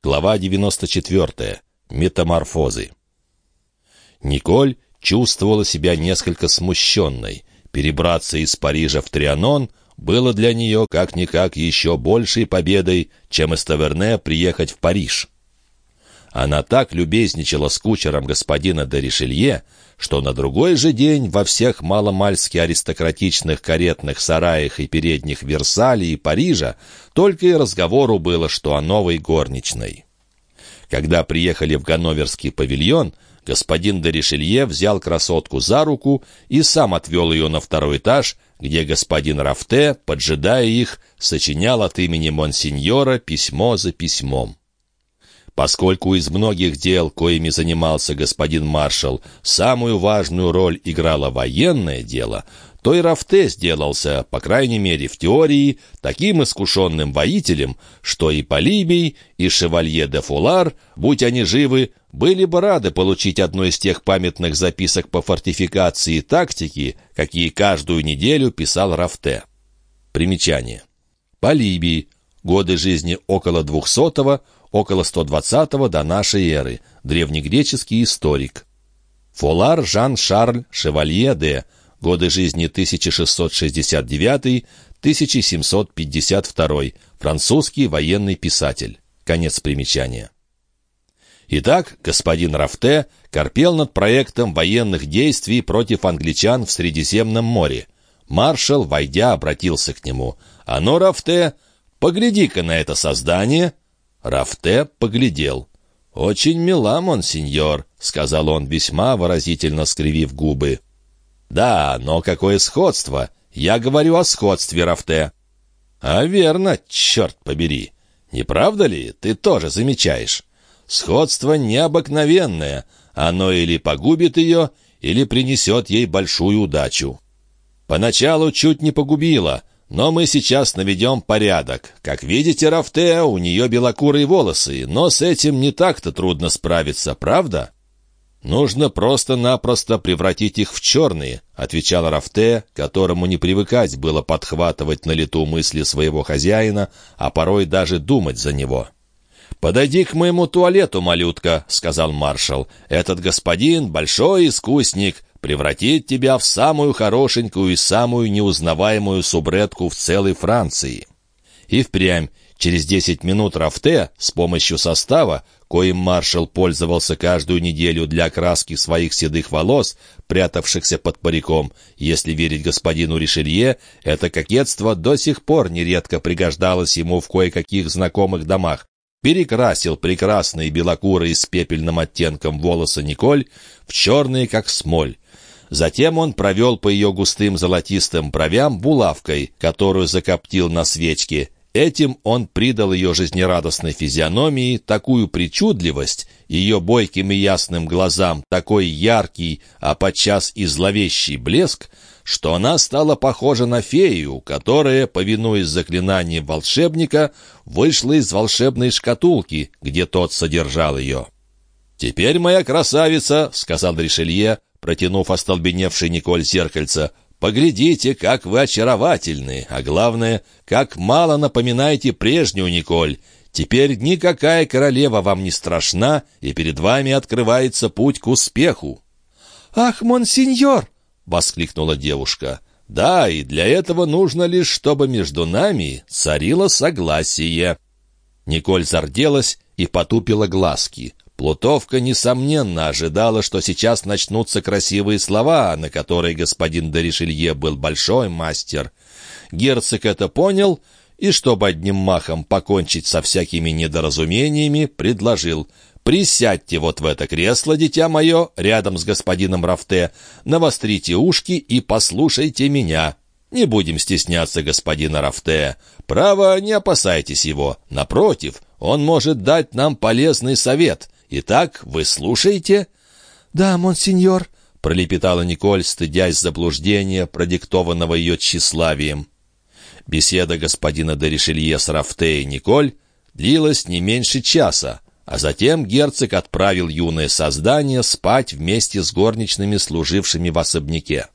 Глава 94. Метаморфозы. Николь чувствовала себя несколько смущенной. Перебраться из Парижа в Трианон было для нее как-никак еще большей победой, чем из Таверне приехать в Париж. Она так любезничала с кучером господина де Ришелье, что на другой же день во всех маломальски аристократичных каретных сараях и передних Версалей и Парижа только и разговору было, что о новой горничной. Когда приехали в Ганноверский павильон, господин де Ришелье взял красотку за руку и сам отвел ее на второй этаж, где господин Рафте, поджидая их, сочинял от имени монсеньора письмо за письмом. Поскольку из многих дел, коими занимался господин маршал, самую важную роль играло военное дело, то и Рафте сделался, по крайней мере в теории, таким искушенным воителем, что и Полибий, и Шевалье де Фулар, будь они живы, были бы рады получить одну из тех памятных записок по фортификации и тактике, какие каждую неделю писал Рафте. Примечание. Полибий. Годы жизни около 200-го, около 120 до нашей эры, древнегреческий историк. Фолар Жан-Шарль Шевалье де, годы жизни 1669-1752, французский военный писатель. Конец примечания. Итак, господин Рафте корпел над проектом военных действий против англичан в Средиземном море. Маршал, войдя, обратился к нему. «А ну, Рафте, погляди-ка на это создание!» Рафте поглядел. «Очень мила, монсеньор», — сказал он, весьма выразительно скривив губы. «Да, но какое сходство! Я говорю о сходстве, Рафте». «А верно, черт побери! Не правда ли? Ты тоже замечаешь. Сходство необыкновенное. Оно или погубит ее, или принесет ей большую удачу. Поначалу чуть не погубило, но мы сейчас наведем порядок. Как видите, Рафте, у нее белокурые волосы, но с этим не так-то трудно справиться, правда? «Нужно просто-напросто превратить их в черные», — отвечал Рафте, которому не привыкать было подхватывать на лету мысли своего хозяина, а порой даже думать за него. «Подойди к моему туалету, малютка», — сказал маршал. «Этот господин — большой искусник, превратит тебя в самую хорошенькую и самую неузнаваемую субретку в целой Франции». И впрямь, через десять минут Рафте с помощью состава, коим маршал пользовался каждую неделю для краски своих седых волос, прятавшихся под париком, если верить господину Ришелье, это кокетство до сих пор нередко пригождалось ему в кое-каких знакомых домах, перекрасил прекрасные белокурые с пепельным оттенком волосы Николь в черные, как смоль, Затем он провел по ее густым золотистым бровям булавкой, которую закоптил на свечке. Этим он придал ее жизнерадостной физиономии такую причудливость, ее бойким и ясным глазам такой яркий, а подчас и зловещий блеск, что она стала похожа на фею, которая, повинуясь заклинаниям волшебника, вышла из волшебной шкатулки, где тот содержал ее. «Теперь, моя красавица», — сказал Ришелье, протянув остолбеневший Николь зеркальце, «поглядите, как вы очаровательны, а главное, как мало напоминаете прежнюю Николь. Теперь никакая королева вам не страшна, и перед вами открывается путь к успеху». «Ах, монсеньор!» — воскликнула девушка. «Да, и для этого нужно лишь, чтобы между нами царило согласие». Николь зарделась и потупила глазки. Плутовка, несомненно, ожидала, что сейчас начнутся красивые слова, на которые господин Доришелье был большой мастер. Герцог это понял и, чтобы одним махом покончить со всякими недоразумениями, предложил «Присядьте вот в это кресло, дитя мое, рядом с господином Рафте, навострите ушки и послушайте меня». Не будем стесняться господина Рафте. Право, не опасайтесь его. Напротив, он может дать нам полезный совет. Итак, вы слушаете?» «Да, монсеньор», — пролепетала Николь, стыдясь заблуждения, продиктованного ее тщеславием. Беседа господина де Ришелье с Рафте и Николь длилась не меньше часа, а затем герцог отправил юное создание спать вместе с горничными, служившими в особняке.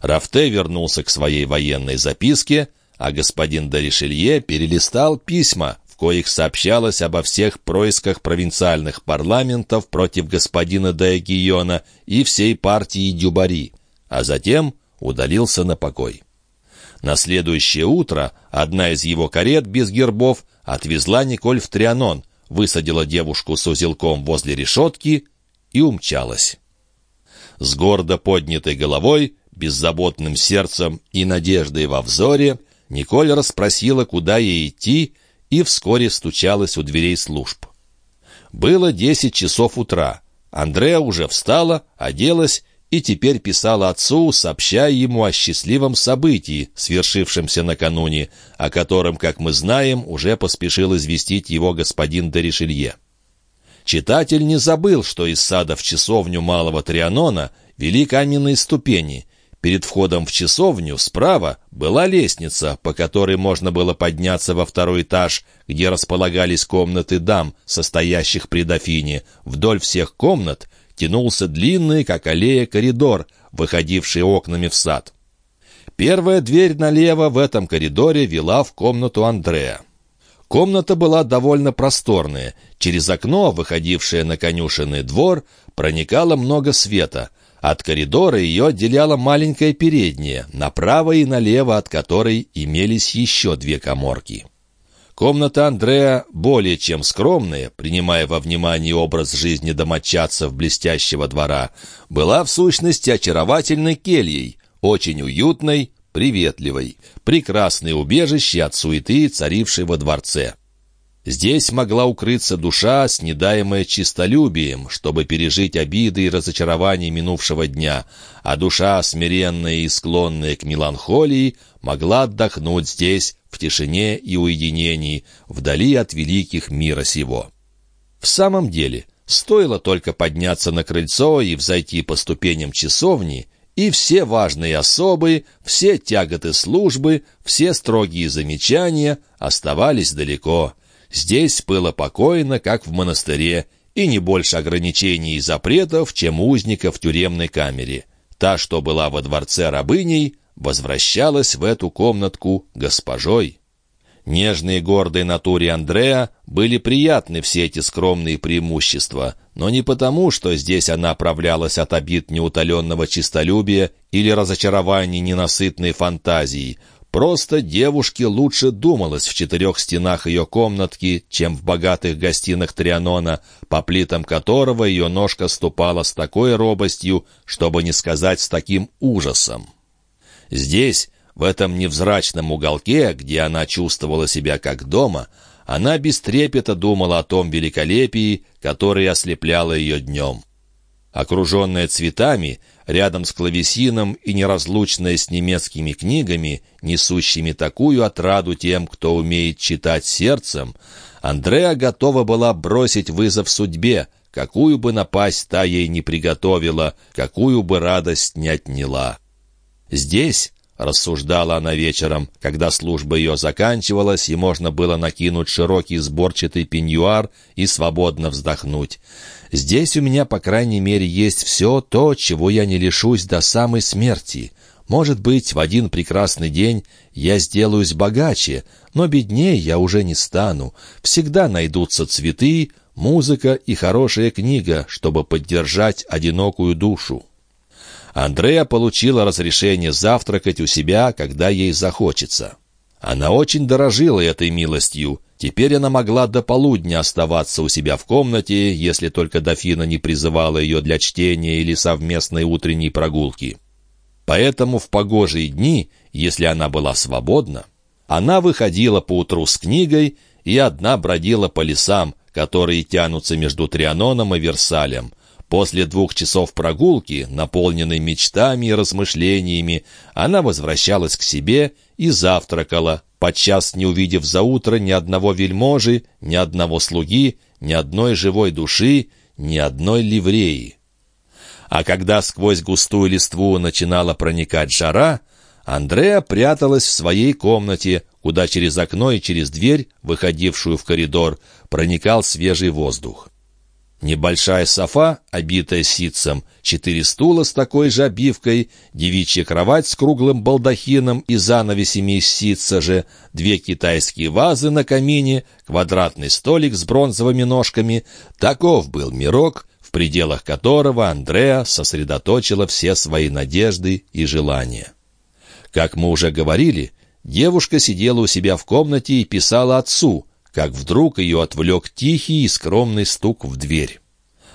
Рафте вернулся к своей военной записке, а господин де Ришелье перелистал письма, коих сообщалось обо всех происках провинциальных парламентов против господина Даегиона и всей партии Дюбари, а затем удалился на покой. На следующее утро одна из его карет без гербов отвезла Николь в Трианон, высадила девушку с узелком возле решетки и умчалась. С гордо поднятой головой, беззаботным сердцем и надеждой во взоре Николь расспросила, куда ей идти, и вскоре стучалась у дверей служб. Было десять часов утра. Андреа уже встала, оделась и теперь писала отцу, сообщая ему о счастливом событии, свершившемся накануне, о котором, как мы знаем, уже поспешил известить его господин Доришелье. Читатель не забыл, что из сада в часовню Малого Трианона вели каменные ступени. Перед входом в часовню справа была лестница, по которой можно было подняться во второй этаж, где располагались комнаты дам, состоящих при дофине. Вдоль всех комнат тянулся длинный, как аллея, коридор, выходивший окнами в сад. Первая дверь налево в этом коридоре вела в комнату Андрея. Комната была довольно просторная. Через окно, выходившее на конюшенный двор, проникало много света. От коридора ее отделяла маленькая передняя, направо и налево от которой имелись еще две коморки. Комната Андрея, более чем скромная, принимая во внимание образ жизни домочадцев блестящего двора, была в сущности очаровательной кельей, очень уютной, приветливой, прекрасное убежище от суеты, царившей во дворце. Здесь могла укрыться душа, снедаемая чистолюбием, чтобы пережить обиды и разочарования минувшего дня, а душа, смиренная и склонная к меланхолии, могла отдохнуть здесь, в тишине и уединении, вдали от великих мира сего. В самом деле, стоило только подняться на крыльцо и взойти по ступеням часовни, и все важные особы, все тяготы службы, все строгие замечания оставались далеко. Здесь было покойно, как в монастыре, и не больше ограничений и запретов, чем узника в тюремной камере. Та, что была во дворце рабыней, возвращалась в эту комнатку госпожой. Нежной и гордой натуре Андреа были приятны все эти скромные преимущества, но не потому, что здесь она оправлялась от обид неутоленного честолюбия или разочарований ненасытной фантазии. Просто девушке лучше думалось в четырех стенах ее комнатки, чем в богатых гостинах Трианона, по плитам которого ее ножка ступала с такой робостью, чтобы не сказать с таким ужасом. Здесь, в этом невзрачном уголке, где она чувствовала себя как дома, она без трепета думала о том великолепии, которое ослепляло ее днем. Окруженная цветами, рядом с клавесином и неразлучная с немецкими книгами, несущими такую отраду тем, кто умеет читать сердцем, Андреа готова была бросить вызов судьбе, какую бы напасть та ей не приготовила, какую бы радость не отняла. Здесь, — рассуждала она вечером, когда служба ее заканчивалась, и можно было накинуть широкий сборчатый пеньюар и свободно вздохнуть. «Здесь у меня, по крайней мере, есть все то, чего я не лишусь до самой смерти. Может быть, в один прекрасный день я сделаюсь богаче, но беднее я уже не стану. Всегда найдутся цветы, музыка и хорошая книга, чтобы поддержать одинокую душу». Андрея получила разрешение завтракать у себя, когда ей захочется. Она очень дорожила этой милостью. Теперь она могла до полудня оставаться у себя в комнате, если только дофина не призывала ее для чтения или совместной утренней прогулки. Поэтому в погожие дни, если она была свободна, она выходила поутру с книгой и одна бродила по лесам, которые тянутся между Трианоном и Версалем, После двух часов прогулки, наполненной мечтами и размышлениями, она возвращалась к себе и завтракала, подчас не увидев за утро ни одного вельможи, ни одного слуги, ни одной живой души, ни одной ливреи. А когда сквозь густую листву начинала проникать жара, Андреа пряталась в своей комнате, куда через окно и через дверь, выходившую в коридор, проникал свежий воздух. Небольшая софа, обитая ситцем, четыре стула с такой же обивкой, девичья кровать с круглым балдахином и занавесями из ситца же, две китайские вазы на камине, квадратный столик с бронзовыми ножками. Таков был мирок, в пределах которого Андреа сосредоточила все свои надежды и желания. Как мы уже говорили, девушка сидела у себя в комнате и писала отцу — как вдруг ее отвлек тихий и скромный стук в дверь.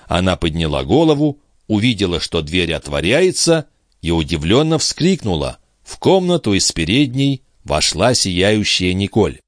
Она подняла голову, увидела, что дверь отворяется, и удивленно вскрикнула. В комнату из передней вошла сияющая Николь.